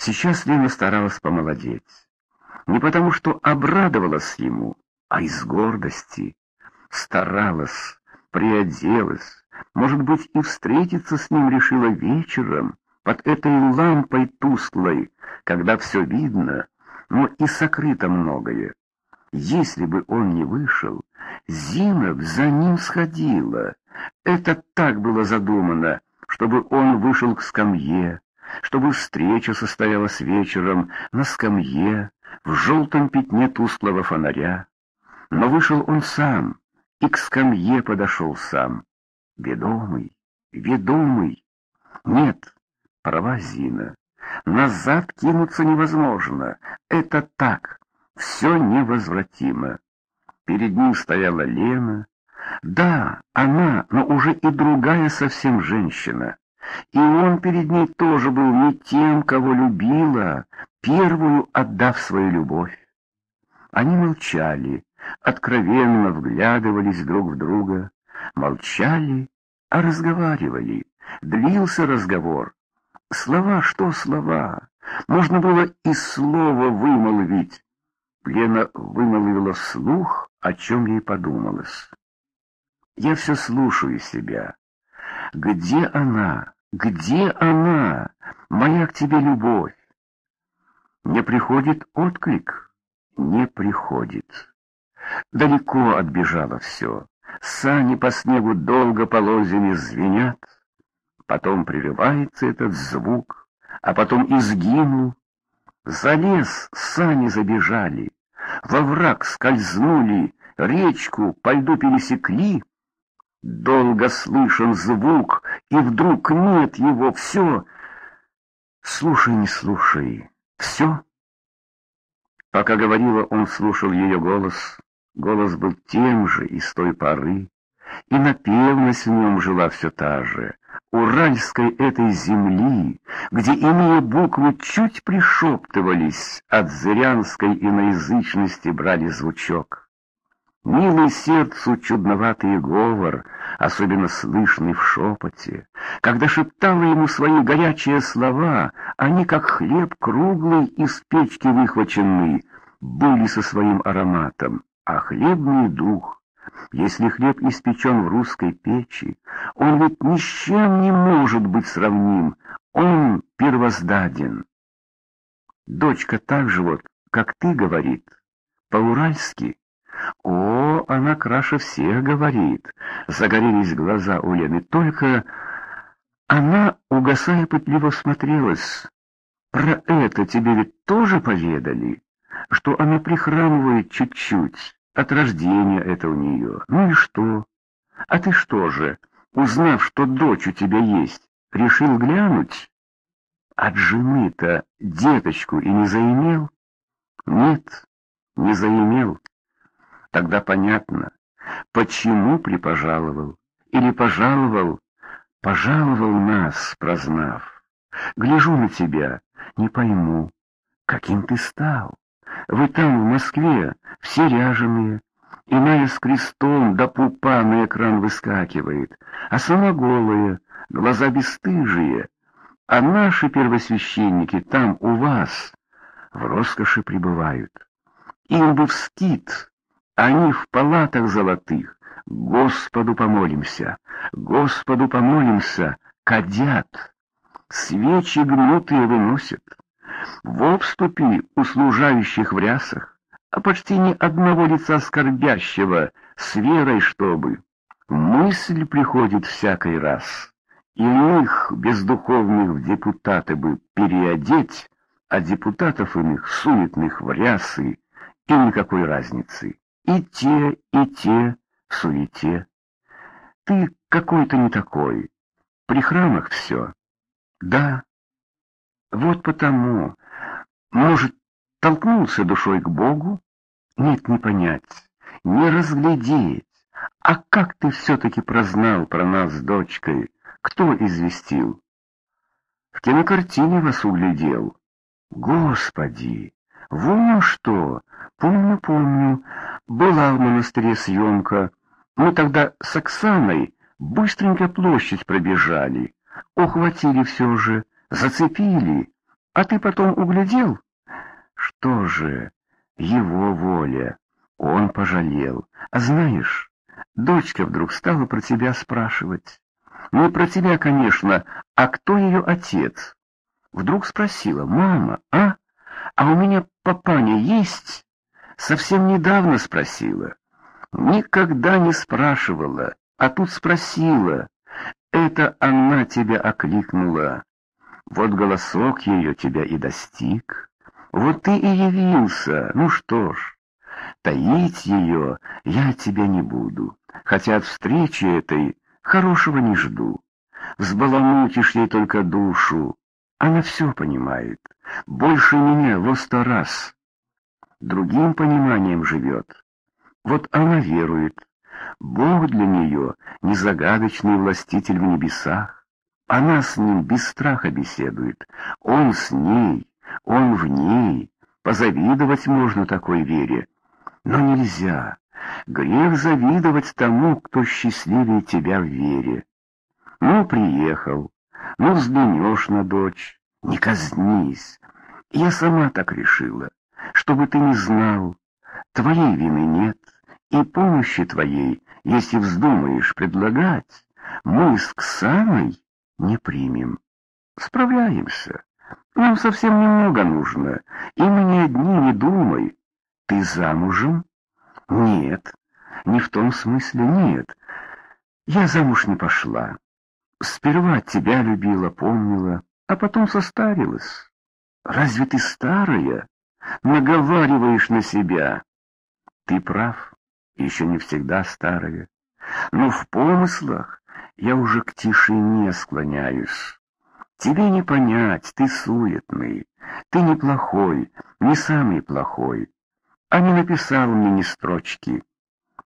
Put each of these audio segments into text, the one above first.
Сейчас Лена старалась помолодеть. Не потому, что обрадовалась ему, а из гордости. Старалась, приоделась, может быть, и встретиться с ним решила вечером, под этой лампой тусклой, когда все видно, но и сокрыто многое. Если бы он не вышел, Зинов за ним сходила. Это так было задумано, чтобы он вышел к скамье, чтобы встреча состоялась вечером на скамье, в желтом пятне тусклого фонаря. Но вышел он сам и к скамье подошел сам. Ведомый, ведомый. Нет, права Зина. Назад кинуться невозможно. Это так, все невозвратимо. Перед ним стояла Лена. Да, она, но уже и другая совсем женщина. И он перед ней тоже был не тем, кого любила, первую отдав свою любовь. Они молчали, откровенно вглядывались друг в друга, молчали, а разговаривали. Длился разговор. Слова, что слова? Можно было и слово вымолвить. Лена вымолвила вслух, о чем ей подумалось. Я все слушаю себя. Где она? Где она? Моя к тебе любовь. Не приходит отклик? Не приходит. Далеко отбежало все. Сани по снегу долго полозьями звенят. Потом прерывается этот звук, а потом изгинул. За лес сани забежали, во враг скользнули, речку по льду пересекли. Долго слышен звук, и вдруг нет его, все. Слушай, не слушай, все. Пока говорила, он слушал ее голос. Голос был тем же и с той поры, и напевность в нем жила все та же, уральской этой земли, где иные буквы чуть пришептывались, от зырянской иноязычности брали звучок. Милый сердцу чудноватый говор, особенно слышный в шепоте, когда шептала ему свои горячие слова, они, как хлеб круглый из печки выхваченный, были со своим ароматом а хлебный дух. Если хлеб испечен в русской печи, он ведь ни с чем не может быть сравним, он первоздаден. Дочка так же вот, как ты, говорит, по-уральски. О, она краше всех говорит. Загорелись глаза у Лены, только она, угасая, пытливо смотрелась. Про это тебе ведь тоже поведали, что она прихрамывает чуть-чуть. От рождения это у нее. Ну и что? А ты что же, узнав, что дочь у тебя есть, решил глянуть? От жены-то деточку и не заимел? Нет, не заимел. Тогда понятно, почему припожаловал. Или пожаловал, пожаловал нас, прознав. Гляжу на тебя, не пойму, каким ты стал. Вы там, в Москве, все ряженые, иная с крестом до пупа на экран выскакивает, а сама голая, глаза бесстыжие, а наши первосвященники там у вас в роскоши пребывают. Им бы в скит, они в палатах золотых. Господу помолимся, Господу помолимся, кадят, свечи гнутые выносят в обступе услужающих в рясах, а почти ни одного лица скорбящего, с верой чтобы. Мысль приходит всякий раз. Иных бездуховных в депутаты бы переодеть, а депутатов иных суетных в рясы, и никакой разницы. И те, и те в суете. Ты какой-то не такой. При храмах все. Да, вот потому, может, толкнулся душой к Богу? Нет, не понять, не разглядеть. А как ты все-таки прознал про нас с дочкой? Кто известил? В кинокартине вас углядел. Господи, вон что! Помню, помню, была в монастыре съемка. Мы тогда с Оксаной быстренько площадь пробежали. Ухватили все же, Зацепили, А ты потом углядел? Что же, его воля. Он пожалел. А знаешь, дочка вдруг стала про тебя спрашивать. Не про тебя, конечно, а кто ее отец? Вдруг спросила, мама, а? А у меня папаня есть? Совсем недавно спросила. Никогда не спрашивала, а тут спросила. Это она тебя окликнула. Вот голосок ее тебя и достиг. Вот ты и явился. Ну что ж, таить ее я тебя не буду, хотя от встречи этой хорошего не жду. Взбаламутишь ей только душу. Она все понимает. Больше меня во сто раз. Другим пониманием живет. Вот она верует. Бог для нее не загадочный властитель в небесах. Она с ним без страха беседует. Он с ней, он в ней. Позавидовать можно такой вере. Но нельзя. Грех завидовать тому, кто счастливее тебя в вере. Ну, приехал, ну, взглянешь на дочь, не казнись. Я сама так решила, чтобы ты не знал. Твоей вины нет, и помощи твоей, если вздумаешь предлагать, мы с Ксаной не примем. Справляемся. Нам совсем немного нужно, и мы не одни, не думай. Ты замужем? Нет, не в том смысле нет. Я замуж не пошла. Сперва тебя любила, помнила, а потом состарилась. Разве ты старая? Наговариваешь на себя. Ты прав, еще не всегда старая. Но в помыслах я уже к тишине склоняюсь. Тебе не понять, ты суетный, ты неплохой, не самый плохой а не написал мне ни строчки.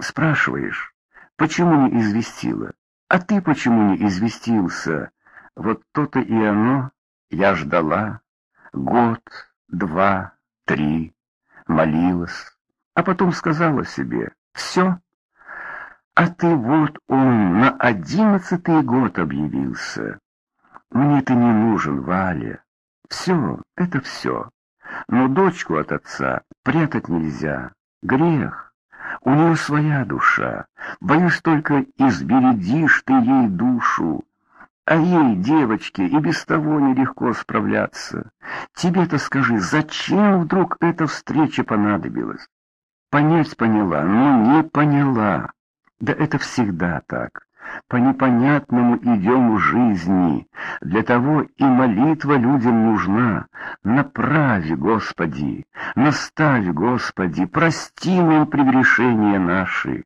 Спрашиваешь, почему не известила? А ты почему не известился? Вот то-то и оно, я ждала. Год, два, три, молилась, а потом сказала себе, все. А ты вот он на одиннадцатый год объявился. Мне ты не нужен, Валя. Все, это все. Но дочку от отца прятать нельзя. Грех. У нее своя душа. Боюсь только, избередишь ты ей душу. А ей, девочке, и без того нелегко справляться. Тебе-то скажи, зачем вдруг эта встреча понадобилась? Понять поняла, но не поняла. Да это всегда так по непонятному идему жизни. Для того и молитва людям нужна. Направь, Господи, наставь, Господи, прости нам прегрешения наши.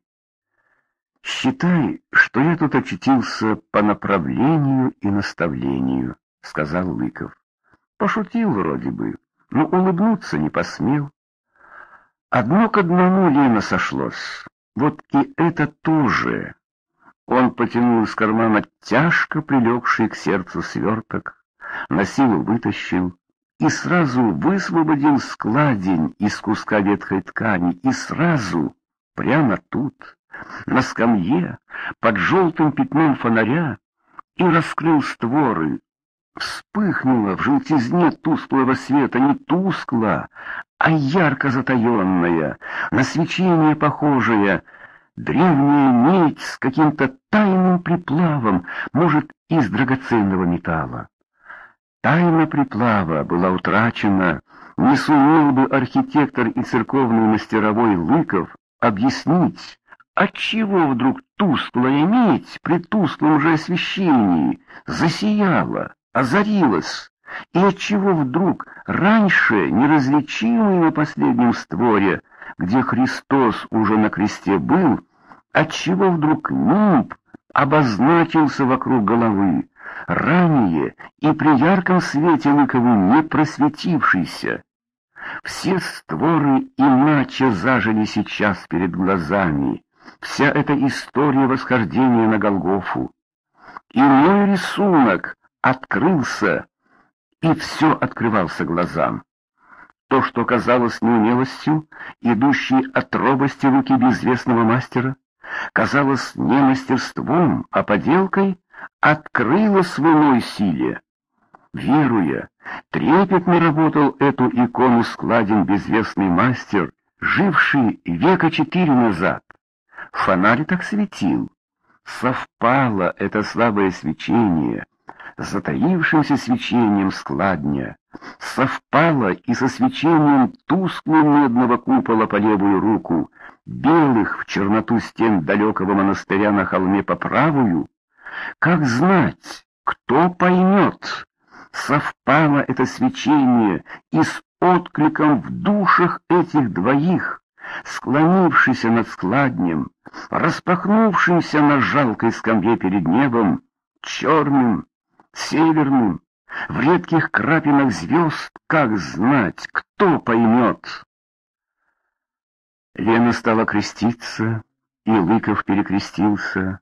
«Считай, что я тут очутился по направлению и наставлению», — сказал Лыков. Пошутил вроде бы, но улыбнуться не посмел. Одно к одному Лена сошлось. Вот и это тоже он потянул из кармана тяжко прилегший к сердцу сверток, на силу вытащил и сразу высвободил складень из куска ветхой ткани, и сразу, прямо тут, на скамье, под желтым пятном фонаря, и раскрыл створы. Вспыхнула в желтизне тусклого света не тускло, а ярко затаенная, на свечение похожая — древняя медь с каким-то тайным приплавом, может, из драгоценного металла. Тайна приплава была утрачена, не сумел бы архитектор и церковный мастеровой Лыков объяснить, отчего вдруг тусклая медь при тусклом же освещении засияла, озарилась, и отчего вдруг раньше неразличимый на последнем створе, где Христос уже на кресте был, Отчего вдруг нимб обозначился вокруг головы, ранее и при ярком свете лыкову не просветившийся? Все створы иначе зажили сейчас перед глазами. Вся эта история восхождения на Голгофу. Иной рисунок открылся, и все открывался глазам. То, что казалось неумелостью, идущей от робости руки безвестного мастера, казалось не мастерством, а поделкой, открылась в силе. Веруя, Трепетно работал эту икону складен безвестный мастер, живший века четыре назад. Фонарь так светил. Совпало это слабое свечение с затаившимся свечением складня, совпало и со свечением тусклого медного купола по левую руку, белых в черноту стен далекого монастыря на холме по правую. Как знать, кто поймет, совпало это свечение и с откликом в душах этих двоих, склонившийся над складнем, распахнувшимся на жалкой скамье перед небом, черным, северным, в редких крапинах звезд, как знать, кто поймет. Лена стала креститься, и Лыков перекрестился.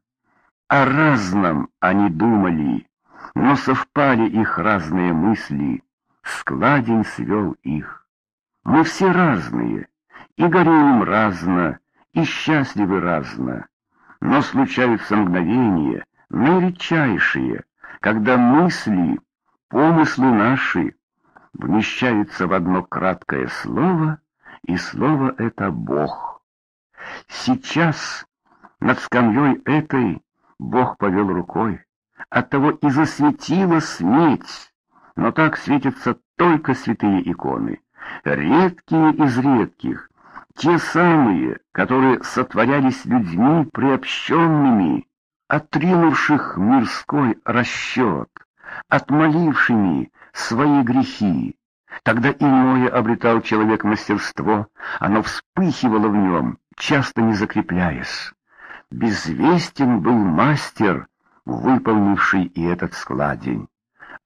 О разном они думали, но совпали их разные мысли, складень свел их. Мы все разные, и горюем разно, и счастливы разно, но случаются мгновения, наиречайшие, когда мысли, помыслы наши вмещаются в одно краткое слово, и слово это Бог. Сейчас над скамьей этой Бог повел рукой, оттого и засветила сметь, но так светятся только святые иконы, редкие из редких, те самые, которые сотворялись людьми приобщенными, отринувших мирской расчет, отмолившими свои грехи. Тогда иное обретал человек мастерство, оно вспыхивало в нем, часто не закрепляясь. Безвестен был мастер, выполнивший и этот складень.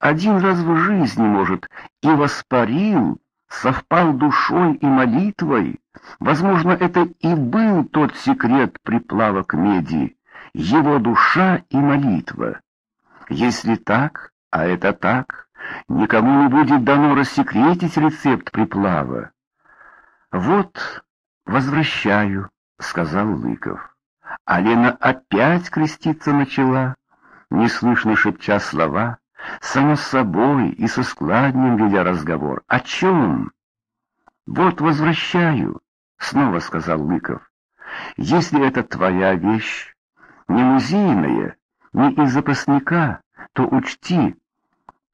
Один раз в жизни, может, и воспарил, совпал душой и молитвой. Возможно, это и был тот секрет приплава к меди, его душа и молитва. Если так, а это так, никому не будет дано рассекретить рецепт приплава. Вот, возвращаю, сказал Лыков. А Лена опять креститься начала, неслышно шепча слова, само собой и со складнем ведя разговор. О чем? Вот возвращаю, снова сказал Лыков. Если это твоя вещь, не музейное, не из запасника, то учти,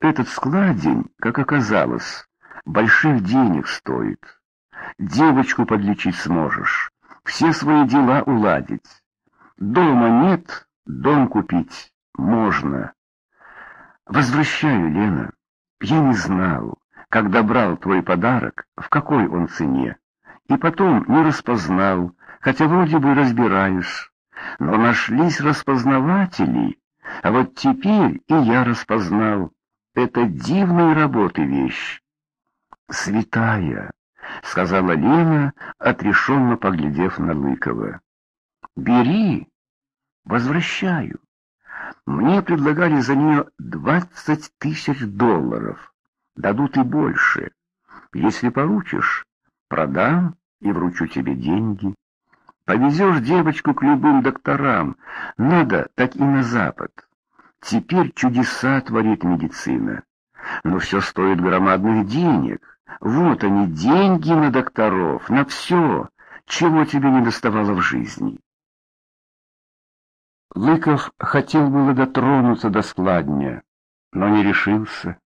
этот складень, как оказалось, больших денег стоит. Девочку подлечить сможешь, все свои дела уладить. Дома нет, дом купить можно. Возвращаю, Лена. Я не знал, когда брал твой подарок, в какой он цене. И потом не распознал, хотя вроде бы разбираюсь. Но нашлись распознаватели, а вот теперь и я распознал. Это дивной работы вещь. «Святая», — сказала Лена, отрешенно поглядев на Лыкова. «Бери, возвращаю. Мне предлагали за нее двадцать тысяч долларов. Дадут и больше. Если поручишь, продам и вручу тебе деньги. Повезешь девочку к любым докторам, надо так и на запад. Теперь чудеса творит медицина. Но все стоит громадных денег. Вот они, деньги на докторов, на все, чего тебе не доставало в жизни. Лыков хотел было дотронуться до складня, но не решился,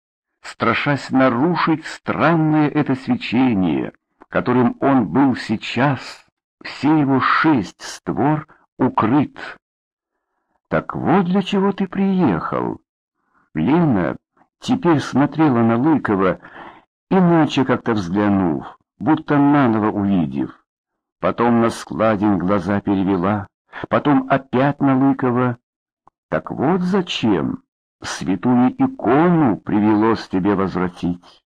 страшась нарушить странное это свечение, которым он был сейчас, все его шесть створ укрыт. Так вот для чего ты приехал. Лена теперь смотрела на Лыкова, иначе как-то взглянув, будто наново увидев. Потом на складень глаза перевела, потом опять на Лыкова. Так вот зачем святую икону привелось тебе возвратить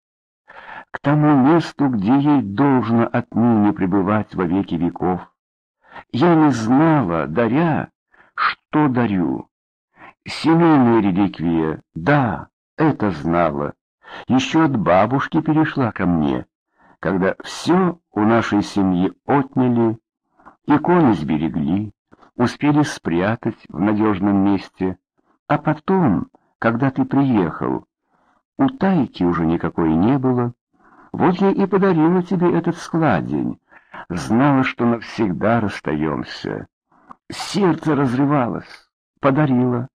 к тому месту, где ей должно отныне пребывать во веки веков. Я не знала, даря, что дарю. Семейная реликвия, да, это знала. Еще от бабушки перешла ко мне, когда все у нашей семьи отняли, иконы сберегли, успели спрятать в надежном месте, а потом, когда ты приехал, утайки уже никакой не было. Вот я и подарила тебе этот складень. Знала, что навсегда расстаемся. Сердце разрывалось. Подарила.